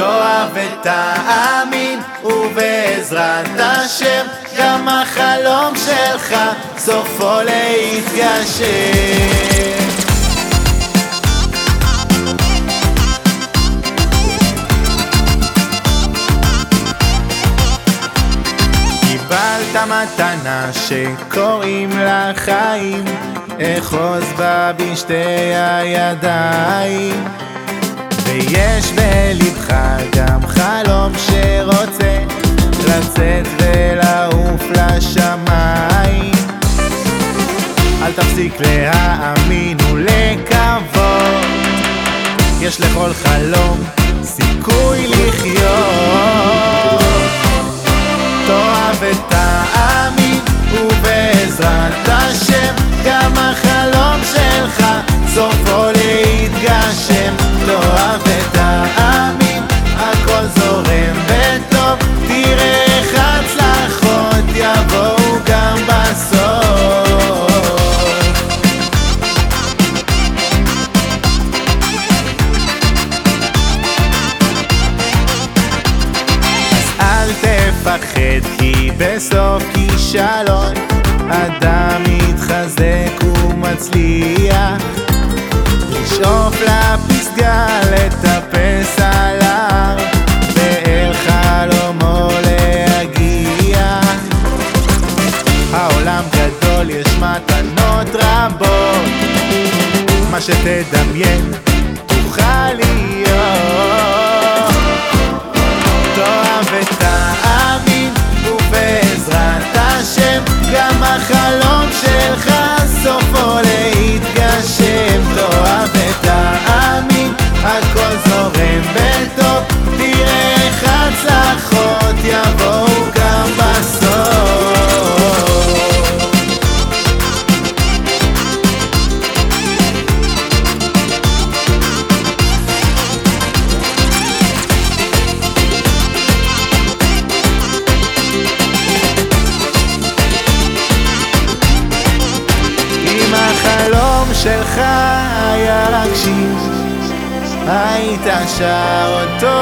תאהב ותאמין, ובעזרת השם גם החלום שלך סופו להתגשם. קיבלת מתנה שקוראים לה חיים, אחוז בה בשתי הידיים. ויש בלבך גם חלום שרוצה לצאת ולעוף לשמיים. אל תפסיק להאמין ולקוות, יש לכל חלום סיכוי לחיות. אל תפחד כי בסוף כישלון. אדם מתחזק ומצליח. לשאוף לפסגה, לטפס על ההר ואל חלומו להגיע. העולם גדול, יש מתנות רבות. מה שתדמיין תוכל להיות שלך היה להגשים, היית שר אותו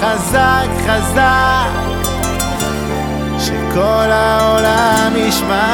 חזק חזק, שכל העולם ישמע.